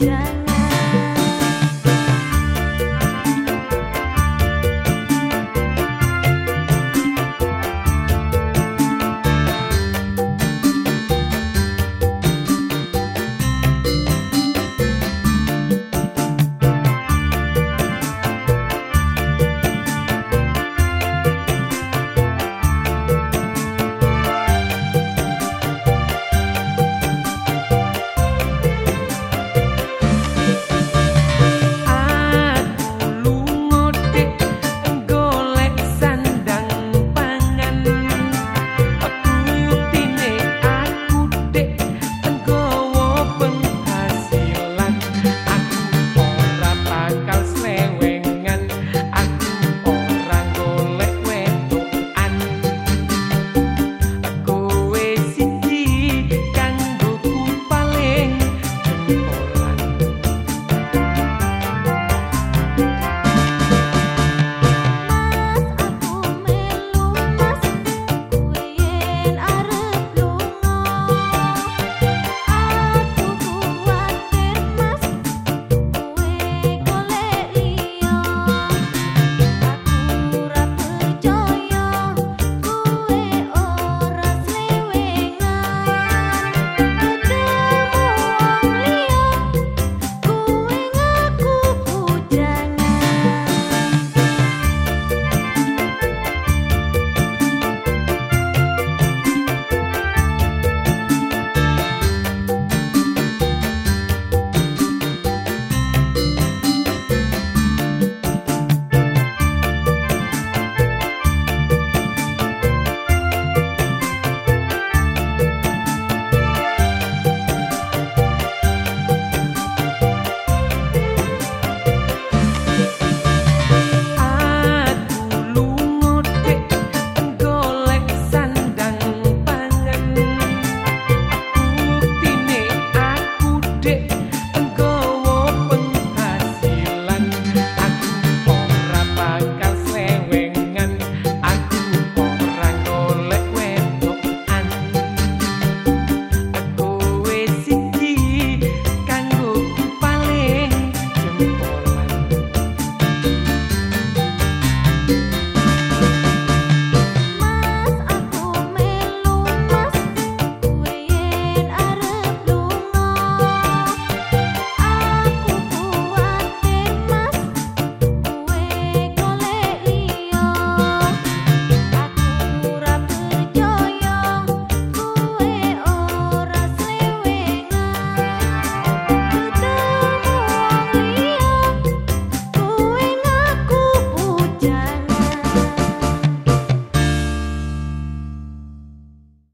Yeah.